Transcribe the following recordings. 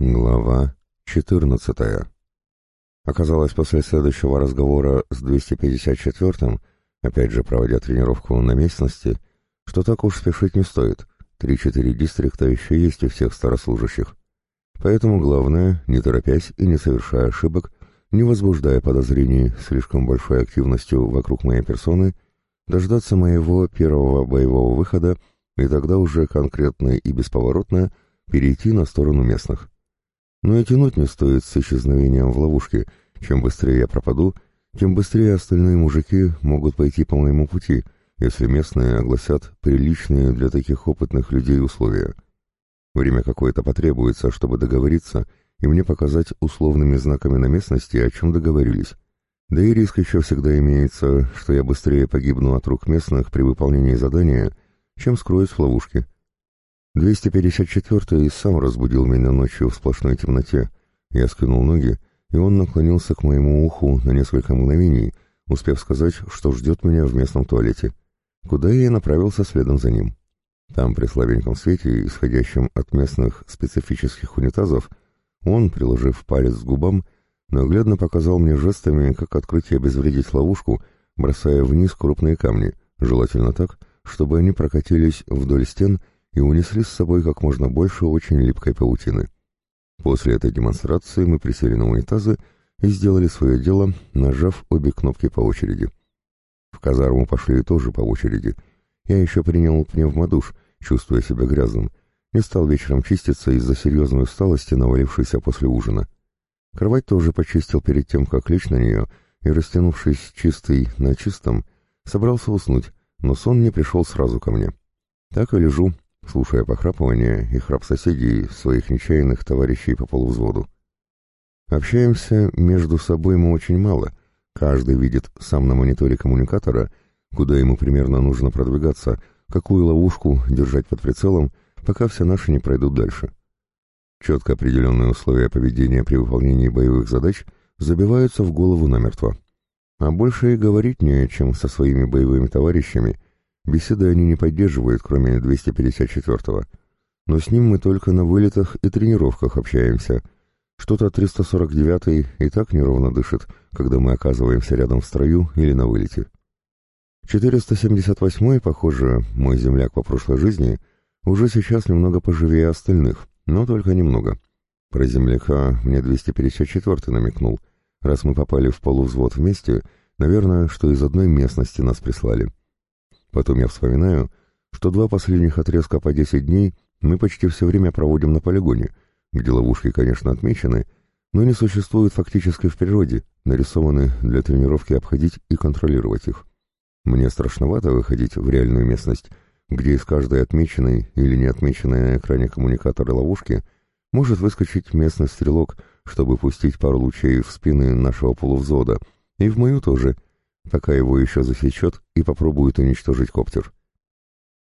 Глава 14. Оказалось, после следующего разговора с 254-м, опять же проводя тренировку на местности, что так уж спешить не стоит. Три-четыре дистрикта еще есть у всех старослужащих. Поэтому главное, не торопясь и не совершая ошибок, не возбуждая подозрений слишком большой активностью вокруг моей персоны, дождаться моего первого боевого выхода и тогда уже конкретно и бесповоротно перейти на сторону местных. Но и тянуть не стоит с исчезновением в ловушке. Чем быстрее я пропаду, тем быстрее остальные мужики могут пойти по моему пути, если местные огласят приличные для таких опытных людей условия. Время какое-то потребуется, чтобы договориться и мне показать условными знаками на местности, о чем договорились. Да и риск еще всегда имеется, что я быстрее погибну от рук местных при выполнении задания, чем скроюсь в ловушке. 254-й сам разбудил меня ночью в сплошной темноте. Я скинул ноги, и он наклонился к моему уху на несколько мгновений, успев сказать, что ждет меня в местном туалете, куда я и направился следом за ним. Там, при слабеньком свете, исходящем от местных специфических унитазов, он, приложив палец к губам, наглядно показал мне жестами, как открыть и обезвредить ловушку, бросая вниз крупные камни, желательно так, чтобы они прокатились вдоль стен и унесли с собой как можно больше очень липкой паутины. После этой демонстрации мы присели на унитазы и сделали свое дело, нажав обе кнопки по очереди. В казарму пошли тоже по очереди. Я еще принял пневмодуш, чувствуя себя грязным, не стал вечером чиститься из-за серьезной усталости, навалившейся после ужина. Кровать тоже почистил перед тем, как лечь на нее, и, растянувшись чистый на чистом, собрался уснуть, но сон не пришел сразу ко мне. Так и лежу, слушая похрапывание и храп соседей, своих нечаянных товарищей по полувзводу. Общаемся между собой мы очень мало, каждый видит сам на мониторе коммуникатора, куда ему примерно нужно продвигаться, какую ловушку держать под прицелом, пока все наши не пройдут дальше. Четко определенные условия поведения при выполнении боевых задач забиваются в голову намертво. А больше и говорить не о чем со своими боевыми товарищами, Беседы они не поддерживают, кроме 254-го. Но с ним мы только на вылетах и тренировках общаемся. Что-то 349-й и так неровно дышит, когда мы оказываемся рядом в строю или на вылете. 478-й, похоже, мой земляк по прошлой жизни, уже сейчас немного поживее остальных, но только немного. Про земляка мне 254-й намекнул. Раз мы попали в полувзвод вместе, наверное, что из одной местности нас прислали. Потом я вспоминаю, что два последних отрезка по 10 дней мы почти все время проводим на полигоне, где ловушки, конечно, отмечены, но не существуют фактически в природе, нарисованы для тренировки обходить и контролировать их. Мне страшновато выходить в реальную местность, где из каждой отмеченной или не отмеченной на экране коммуникатора ловушки может выскочить местный стрелок, чтобы пустить пару лучей в спины нашего полувзвода, и в мою тоже, пока его еще засечет и попробует уничтожить коптер.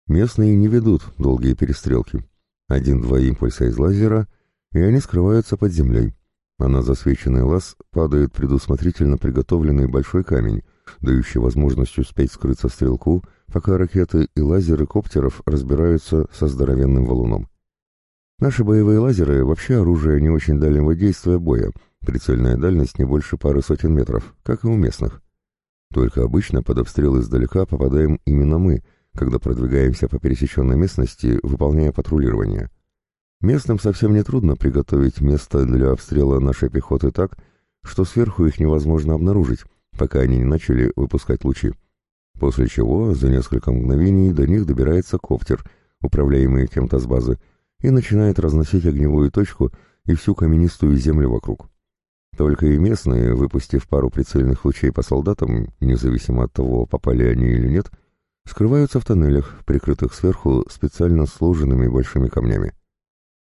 Местные не ведут долгие перестрелки. Один-два импульса из лазера, и они скрываются под землей, а на засвеченный лаз падает предусмотрительно приготовленный большой камень, дающий возможность успеть скрыться стрелку, пока ракеты и лазеры коптеров разбираются со здоровенным валуном. Наши боевые лазеры вообще оружие не очень дальнего действия боя, прицельная дальность не больше пары сотен метров, как и у местных. Только обычно под обстрел издалека попадаем именно мы, когда продвигаемся по пересеченной местности, выполняя патрулирование. Местным совсем не трудно приготовить место для обстрела нашей пехоты так, что сверху их невозможно обнаружить, пока они не начали выпускать лучи. После чего за несколько мгновений до них добирается коптер, управляемый кем-то с базы, и начинает разносить огневую точку и всю каменистую землю вокруг. Только и местные, выпустив пару прицельных лучей по солдатам, независимо от того, попали они или нет, скрываются в тоннелях, прикрытых сверху специально сложенными большими камнями.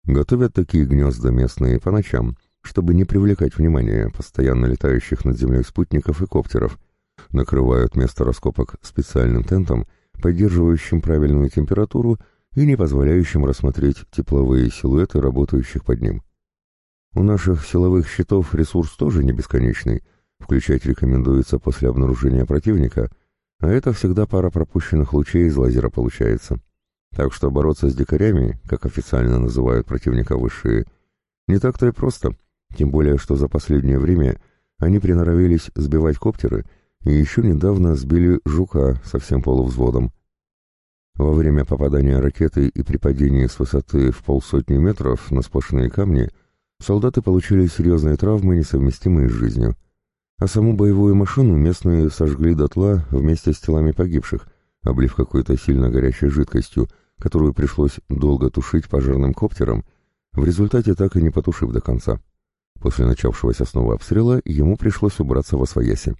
Готовят такие гнезда местные по ночам, чтобы не привлекать внимание постоянно летающих над землей спутников и коптеров, накрывают место раскопок специальным тентом, поддерживающим правильную температуру и не позволяющим рассмотреть тепловые силуэты работающих под ним. У наших силовых щитов ресурс тоже не бесконечный, включать рекомендуется после обнаружения противника, а это всегда пара пропущенных лучей из лазера получается. Так что бороться с дикарями, как официально называют противника высшие, Не так-то и просто, тем более, что за последнее время они приноровились сбивать коптеры и еще недавно сбили «Жука» со всем полувзводом. Во время попадания ракеты и при падении с высоты в полсотни метров на сплошные камни солдаты получили серьезные травмы, несовместимые с жизнью. А саму боевую машину местные сожгли дотла вместе с телами погибших, облив какой-то сильно горячей жидкостью, которую пришлось долго тушить пожарным коптером, в результате так и не потушив до конца. После начавшегося снова обстрела ему пришлось убраться во свояси.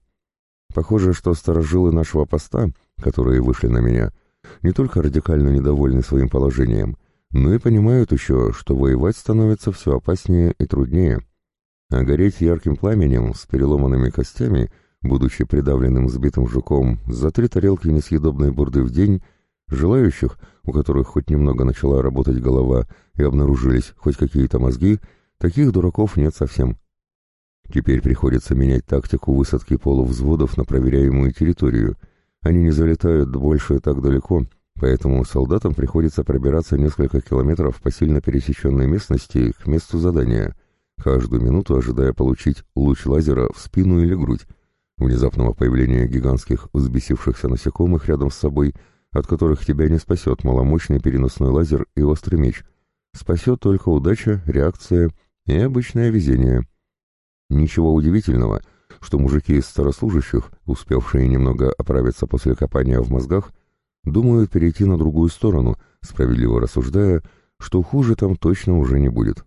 Похоже, что сторожилы нашего поста, которые вышли на меня, — не только радикально недовольны своим положением, но и понимают еще, что воевать становится все опаснее и труднее. А гореть ярким пламенем с переломанными костями, будучи придавленным сбитым жуком за три тарелки несъедобной бурды в день, желающих, у которых хоть немного начала работать голова и обнаружились хоть какие-то мозги, таких дураков нет совсем. Теперь приходится менять тактику высадки полувзводов на проверяемую территорию — они не залетают больше так далеко, поэтому солдатам приходится пробираться несколько километров по сильно пересеченной местности к месту задания, каждую минуту ожидая получить луч лазера в спину или грудь, внезапного появления гигантских взбесившихся насекомых рядом с собой, от которых тебя не спасет маломощный переносной лазер и острый меч. Спасет только удача, реакция и обычное везение. Ничего удивительного — что мужики из старослужащих, успевшие немного оправиться после копания в мозгах, думают перейти на другую сторону, справедливо рассуждая, что хуже там точно уже не будет.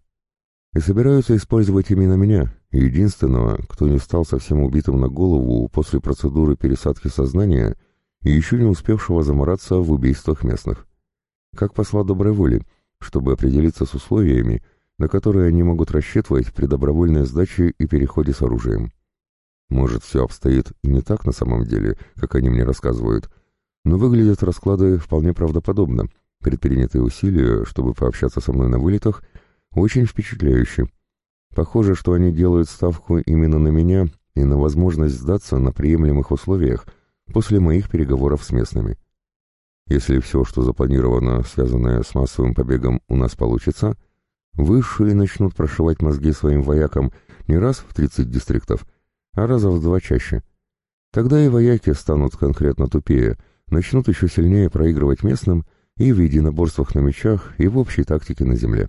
И собираются использовать именно меня, единственного, кто не стал совсем убитым на голову после процедуры пересадки сознания и еще не успевшего замораться в убийствах местных. Как посла доброй воли, чтобы определиться с условиями, на которые они могут рассчитывать при добровольной сдаче и переходе с оружием. Может, все обстоит не так на самом деле, как они мне рассказывают, но выглядят расклады вполне правдоподобно. Предпринятые усилия, чтобы пообщаться со мной на вылетах, очень впечатляющие. Похоже, что они делают ставку именно на меня и на возможность сдаться на приемлемых условиях после моих переговоров с местными. Если все, что запланировано, связанное с массовым побегом, у нас получится, высшие начнут прошивать мозги своим воякам не раз в 30 дистриктов, а раза в два чаще. Тогда и вояки станут конкретно тупее, начнут еще сильнее проигрывать местным и в единоборствах на мечах, и в общей тактике на Земле.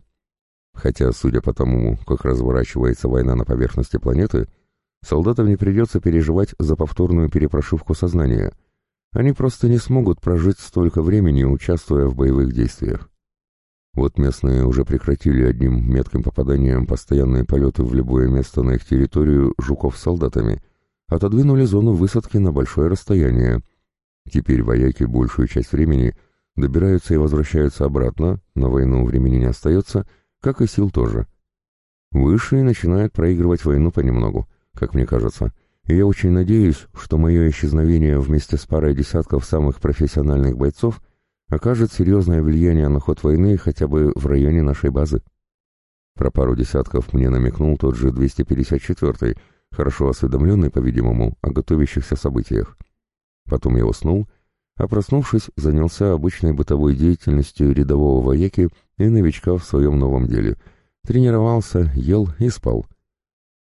Хотя, судя по тому, как разворачивается война на поверхности планеты, солдатам не придется переживать за повторную перепрошивку сознания. Они просто не смогут прожить столько времени, участвуя в боевых действиях. Вот местные уже прекратили одним метким попаданием постоянные полеты в любое место на их территорию жуков с солдатами, отодвинули зону высадки на большое расстояние. Теперь вояки большую часть времени добираются и возвращаются обратно, на войну времени не остается, как и сил тоже. Высшие начинают проигрывать войну понемногу, как мне кажется, и я очень надеюсь, что мое исчезновение вместе с парой десятков самых профессиональных бойцов окажет серьезное влияние на ход войны хотя бы в районе нашей базы. Про пару десятков мне намекнул тот же 254-й, хорошо осведомленный, по-видимому, о готовящихся событиях. Потом я уснул, а проснувшись, занялся обычной бытовой деятельностью рядового вояки и новичка в своем новом деле. Тренировался, ел и спал.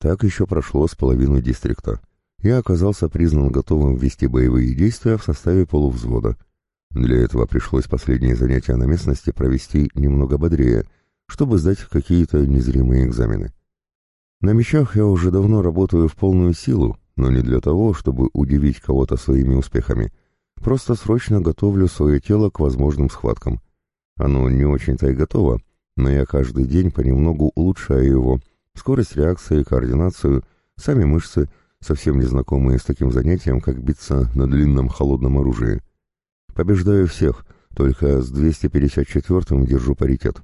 Так еще прошло с половиной дистрикта. Я оказался признан готовым вести боевые действия в составе полувзвода — для этого пришлось последние занятия на местности провести немного бодрее, чтобы сдать какие-то незримые экзамены. На мечах я уже давно работаю в полную силу, но не для того, чтобы удивить кого-то своими успехами. Просто срочно готовлю свое тело к возможным схваткам. Оно не очень-то и готово, но я каждый день понемногу улучшаю его. Скорость реакции, координацию, сами мышцы, совсем незнакомые с таким занятием, как биться на длинном холодном оружии. Побеждаю всех, только с 254-м держу паритет.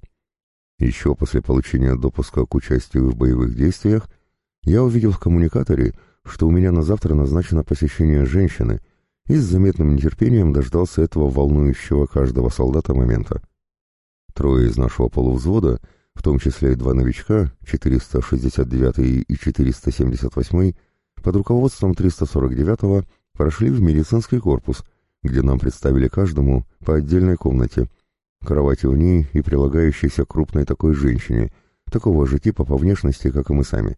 Еще после получения допуска к участию в боевых действиях я увидел в коммуникаторе, что у меня на завтра назначено посещение женщины, и с заметным нетерпением дождался этого волнующего каждого солдата момента. Трое из нашего полувзвода, в том числе и два новичка, 469 и 478, под руководством 349-го прошли в медицинский корпус, где нам представили каждому по отдельной комнате, кровати в ней и прилагающейся крупной такой женщине, такого же типа по внешности, как и мы сами.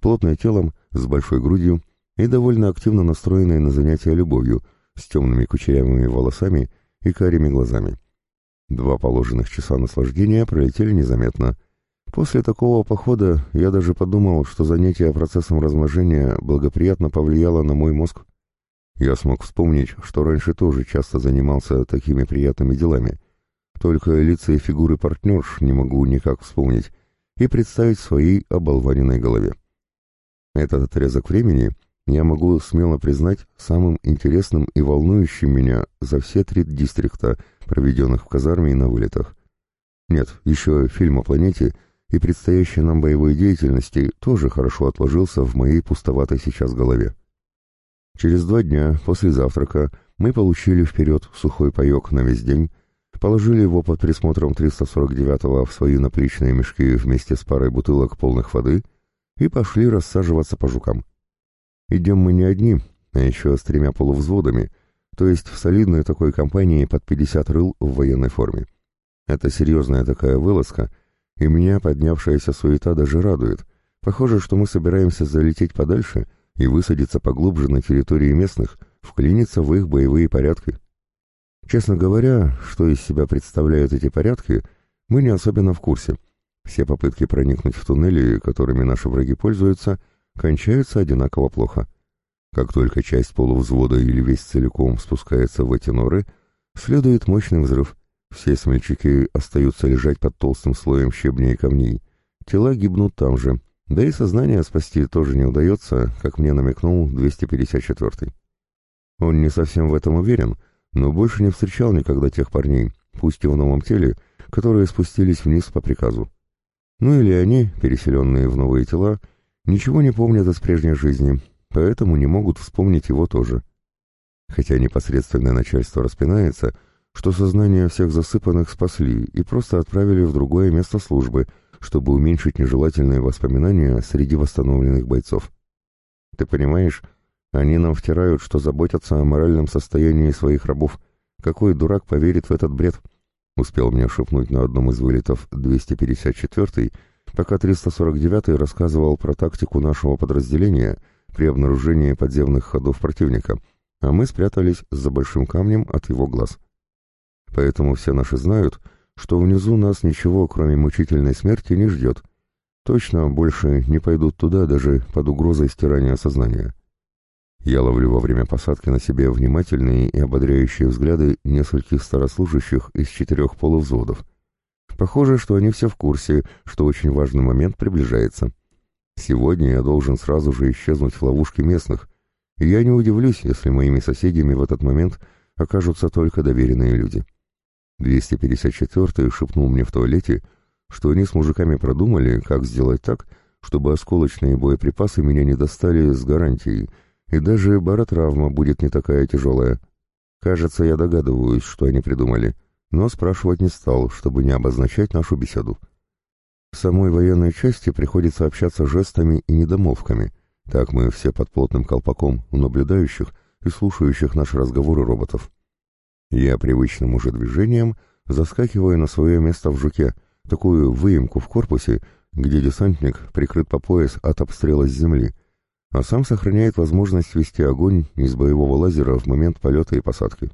Плотное телом, с большой грудью и довольно активно настроенные на занятия любовью, с темными кучерявыми волосами и карими глазами. Два положенных часа наслаждения пролетели незаметно. После такого похода я даже подумал, что занятие процессом размножения благоприятно повлияло на мой мозг. Я смог вспомнить, что раньше тоже часто занимался такими приятными делами. Только лица и фигуры партнерш не могу никак вспомнить и представить в своей оболваненной голове. Этот отрезок времени я могу смело признать самым интересным и волнующим меня за все три дистрикта, проведенных в казарме и на вылетах. Нет, еще фильм о планете и предстоящей нам боевой деятельности тоже хорошо отложился в моей пустоватой сейчас голове. Через два дня после завтрака мы получили вперед сухой паек на весь день, положили его под присмотром 349-го в свои наплечные мешки вместе с парой бутылок полных воды и пошли рассаживаться по жукам. Идем мы не одни, а еще с тремя полувзводами, то есть в солидной такой компании под 50 рыл в военной форме. Это серьезная такая вылазка, и меня поднявшаяся суета даже радует. Похоже, что мы собираемся залететь подальше и высадиться поглубже на территории местных, вклиниться в их боевые порядки. Честно говоря, что из себя представляют эти порядки, мы не особенно в курсе. Все попытки проникнуть в туннели, которыми наши враги пользуются, кончаются одинаково плохо. Как только часть полувзвода или весь целиком спускается в эти норы, следует мощный взрыв. Все смельчаки остаются лежать под толстым слоем щебня и камней. Тела гибнут там же, да и сознание спасти тоже не удается, как мне намекнул 254-й. Он не совсем в этом уверен, но больше не встречал никогда тех парней, пусть и в новом теле, которые спустились вниз по приказу. Ну или они, переселенные в новые тела, ничего не помнят из прежней жизни, поэтому не могут вспомнить его тоже. Хотя непосредственное начальство распинается, что сознание всех засыпанных спасли и просто отправили в другое место службы, чтобы уменьшить нежелательные воспоминания среди восстановленных бойцов. Ты понимаешь, они нам втирают, что заботятся о моральном состоянии своих рабов. Какой дурак поверит в этот бред? Успел мне шепнуть на одном из вылетов 254-й, пока 349-й рассказывал про тактику нашего подразделения при обнаружении подземных ходов противника, а мы спрятались за большим камнем от его глаз. Поэтому все наши знают, что внизу нас ничего, кроме мучительной смерти, не ждет. Точно больше не пойдут туда даже под угрозой стирания сознания. Я ловлю во время посадки на себе внимательные и ободряющие взгляды нескольких старослужащих из четырех полувзводов — Похоже, что они все в курсе, что очень важный момент приближается. Сегодня я должен сразу же исчезнуть в ловушке местных, и я не удивлюсь, если моими соседями в этот момент окажутся только доверенные люди. 254-й шепнул мне в туалете, что они с мужиками продумали, как сделать так, чтобы осколочные боеприпасы меня не достали с гарантией, и даже баротравма будет не такая тяжелая. Кажется, я догадываюсь, что они придумали — но спрашивать не стал, чтобы не обозначать нашу беседу. В самой военной части приходится общаться жестами и недомовками, так мы все под плотным колпаком у наблюдающих и слушающих наши разговоры роботов. Я привычным уже движением заскакиваю на свое место в жуке, такую выемку в корпусе, где десантник прикрыт по пояс от обстрела с земли, а сам сохраняет возможность вести огонь из боевого лазера в момент полета и посадки.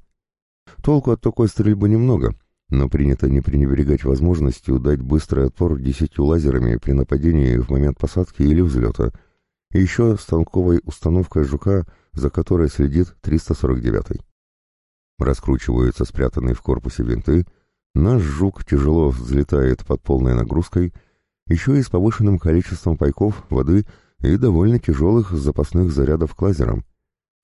Толку от такой стрельбы немного, но принято не пренебрегать возможностью дать быстрый отпор десятью лазерами при нападении в момент посадки или взлета, и еще станковой установкой «Жука», за которой следит 349-й. Раскручиваются спрятанные в корпусе винты, наш «Жук» тяжело взлетает под полной нагрузкой, еще и с повышенным количеством пайков, воды и довольно тяжелых запасных зарядов к лазерам.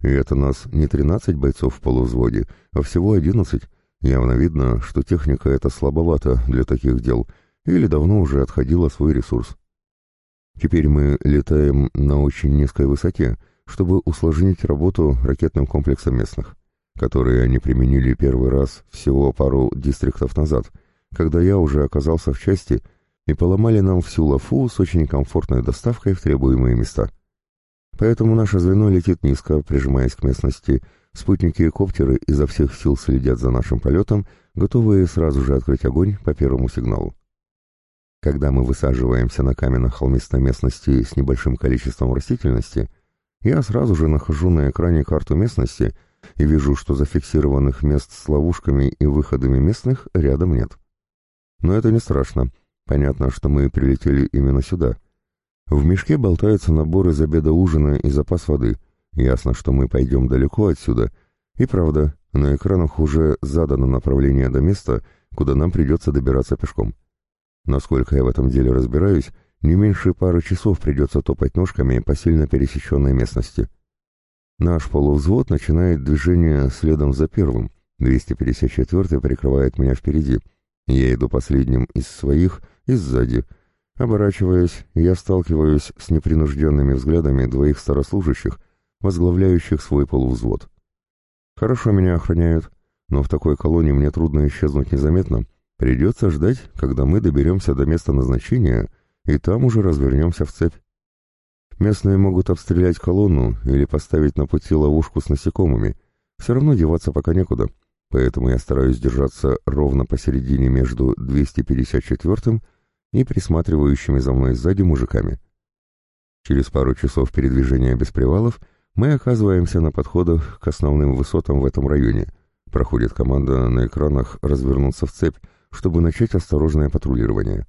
И это нас не 13 бойцов в полувзводе, а всего 11. Явно видно, что техника эта слабовата для таких дел, или давно уже отходила свой ресурс. Теперь мы летаем на очень низкой высоте, чтобы усложнить работу ракетным комплексом местных, которые они применили первый раз всего пару дистриктов назад, когда я уже оказался в части, и поломали нам всю лафу с очень комфортной доставкой в требуемые места. Поэтому наше звено летит низко, прижимаясь к местности. Спутники и коптеры изо всех сил следят за нашим полетом, готовые сразу же открыть огонь по первому сигналу. Когда мы высаживаемся на каменно-холмистой местности с небольшим количеством растительности, я сразу же нахожу на экране карту местности и вижу, что зафиксированных мест с ловушками и выходами местных рядом нет. Но это не страшно. Понятно, что мы прилетели именно сюда. В мешке болтаются наборы из обеда ужина и запас воды. Ясно, что мы пойдем далеко отсюда. И правда, на экранах уже задано направление до места, куда нам придется добираться пешком. Насколько я в этом деле разбираюсь, не меньше пары часов придется топать ножками по сильно пересеченной местности. Наш полувзвод начинает движение следом за первым. 254-й прикрывает меня впереди — я иду последним из своих и сзади. Оборачиваясь, я сталкиваюсь с непринужденными взглядами двоих старослужащих, возглавляющих свой полувзвод. Хорошо меня охраняют, но в такой колонии мне трудно исчезнуть незаметно. Придется ждать, когда мы доберемся до места назначения, и там уже развернемся в цепь. Местные могут обстрелять колонну или поставить на пути ловушку с насекомыми. Все равно деваться пока некуда поэтому я стараюсь держаться ровно посередине между 254-м и присматривающими за мной сзади мужиками. Через пару часов передвижения без привалов мы оказываемся на подходах к основным высотам в этом районе. Проходит команда на экранах развернуться в цепь, чтобы начать осторожное патрулирование.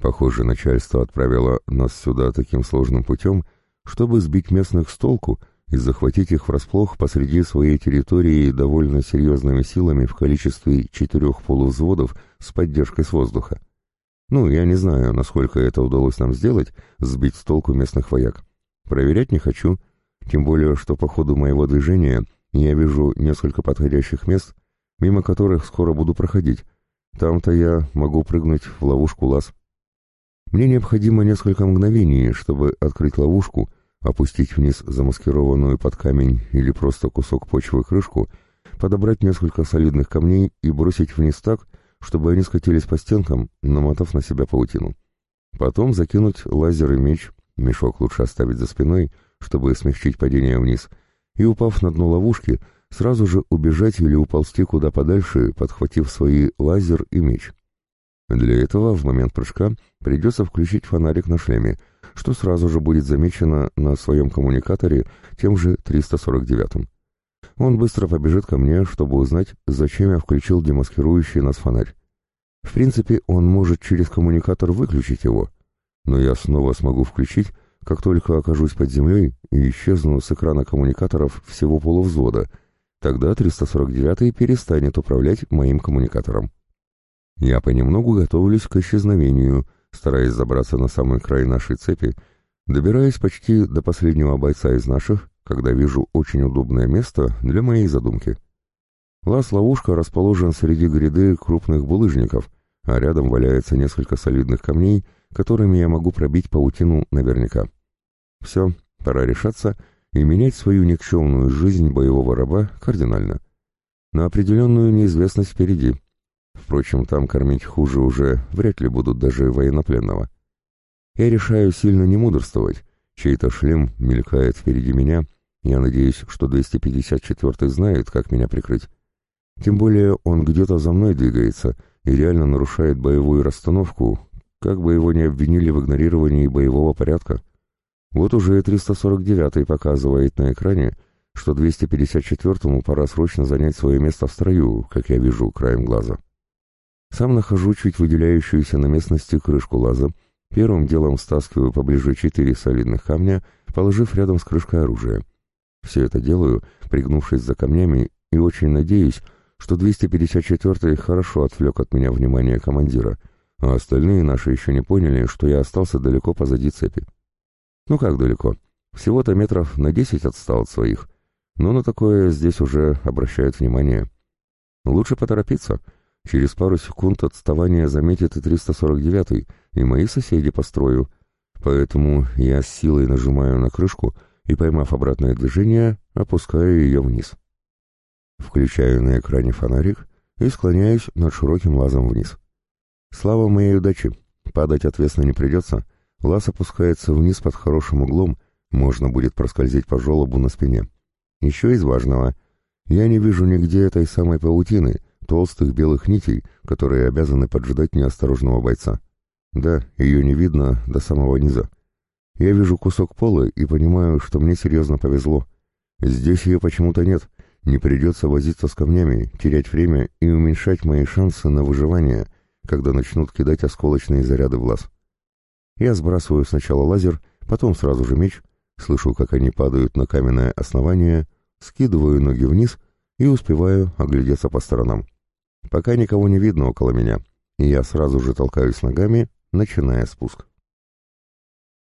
Похоже, начальство отправило нас сюда таким сложным путем, чтобы сбить местных с толку и захватить их врасплох посреди своей территории довольно серьезными силами в количестве четырех полувзводов с поддержкой с воздуха. Ну, я не знаю, насколько это удалось нам сделать, сбить с толку местных вояк. Проверять не хочу, тем более, что по ходу моего движения я вижу несколько подходящих мест, мимо которых скоро буду проходить. Там-то я могу прыгнуть в ловушку лаз. Мне необходимо несколько мгновений, чтобы открыть ловушку опустить вниз замаскированную под камень или просто кусок почвы крышку, подобрать несколько солидных камней и бросить вниз так, чтобы они скатились по стенкам, намотав на себя паутину. Потом закинуть лазер и меч, мешок лучше оставить за спиной, чтобы смягчить падение вниз, и, упав на дно ловушки, сразу же убежать или уползти куда подальше, подхватив свои лазер и меч. Для этого в момент прыжка придется включить фонарик на шлеме, что сразу же будет замечено на своем коммуникаторе тем же 349-м. Он быстро побежит ко мне, чтобы узнать, зачем я включил демаскирующий нас фонарь. В принципе, он может через коммуникатор выключить его, но я снова смогу включить, как только окажусь под землей и исчезну с экрана коммуникаторов всего полувзвода, тогда 349-й перестанет управлять моим коммуникатором. Я понемногу готовлюсь к исчезновению — стараясь забраться на самый край нашей цепи, добираясь почти до последнего бойца из наших, когда вижу очень удобное место для моей задумки. Лаз-ловушка расположен среди гряды крупных булыжников, а рядом валяется несколько солидных камней, которыми я могу пробить паутину наверняка. Все, пора решаться и менять свою никчемную жизнь боевого раба кардинально. На определенную неизвестность впереди — Впрочем, там кормить хуже уже вряд ли будут даже военнопленного. Я решаю сильно не мудрствовать. Чей-то шлем мелькает впереди меня. Я надеюсь, что 254-й знает, как меня прикрыть. Тем более он где-то за мной двигается и реально нарушает боевую расстановку, как бы его ни обвинили в игнорировании боевого порядка. Вот уже и 349-й показывает на экране, что 254-му пора срочно занять свое место в строю, как я вижу краем глаза. Сам нахожу чуть выделяющуюся на местности крышку лаза, первым делом стаскиваю поближе четыре солидных камня, положив рядом с крышкой оружие. Все это делаю, пригнувшись за камнями, и очень надеюсь, что 254-й хорошо отвлек от меня внимание командира, а остальные наши еще не поняли, что я остался далеко позади цепи. Ну как далеко? Всего-то метров на десять отстал от своих, но на такое здесь уже обращают внимание. Лучше поторопиться — Через пару секунд отставание заметит и 349-й, и мои соседи по строю. Поэтому я с силой нажимаю на крышку и, поймав обратное движение, опускаю ее вниз. Включаю на экране фонарик и склоняюсь над широким лазом вниз. Слава моей удачи! Падать отвесно не придется. Лаз опускается вниз под хорошим углом, можно будет проскользить по желобу на спине. Еще из важного. Я не вижу нигде этой самой паутины — толстых белых нитей, которые обязаны поджидать неосторожного бойца. Да, ее не видно до самого низа. Я вижу кусок пола и понимаю, что мне серьезно повезло. Здесь ее почему-то нет. Не придется возиться с камнями, терять время и уменьшать мои шансы на выживание, когда начнут кидать осколочные заряды в лаз. Я сбрасываю сначала лазер, потом сразу же меч, слышу, как они падают на каменное основание, скидываю ноги вниз и успеваю оглядеться по сторонам. Пока никого не видно около меня, и я сразу же толкаюсь ногами, начиная спуск.